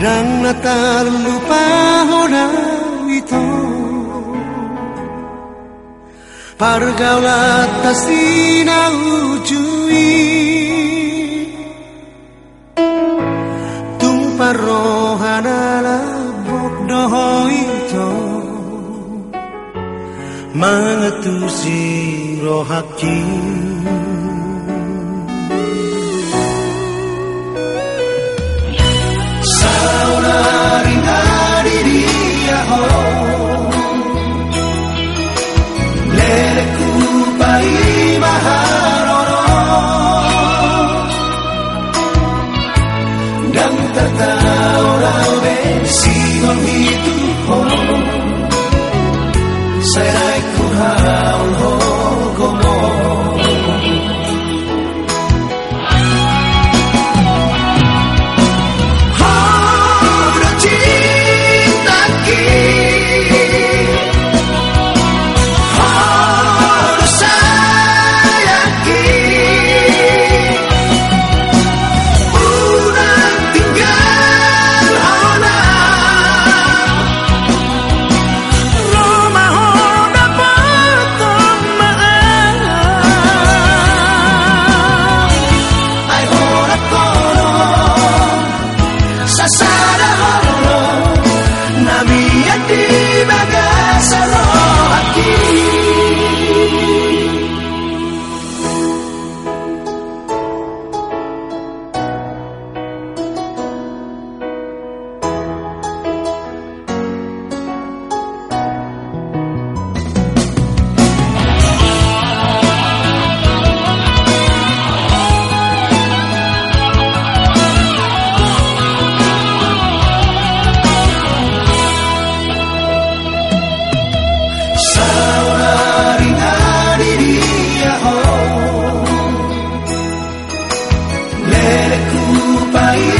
tak lupa hona itu. Pargaulat tasina ujui. Tumpar rohana labok doho itu. Mangetusi rohaki 是愛滅火，世界豁下後。my.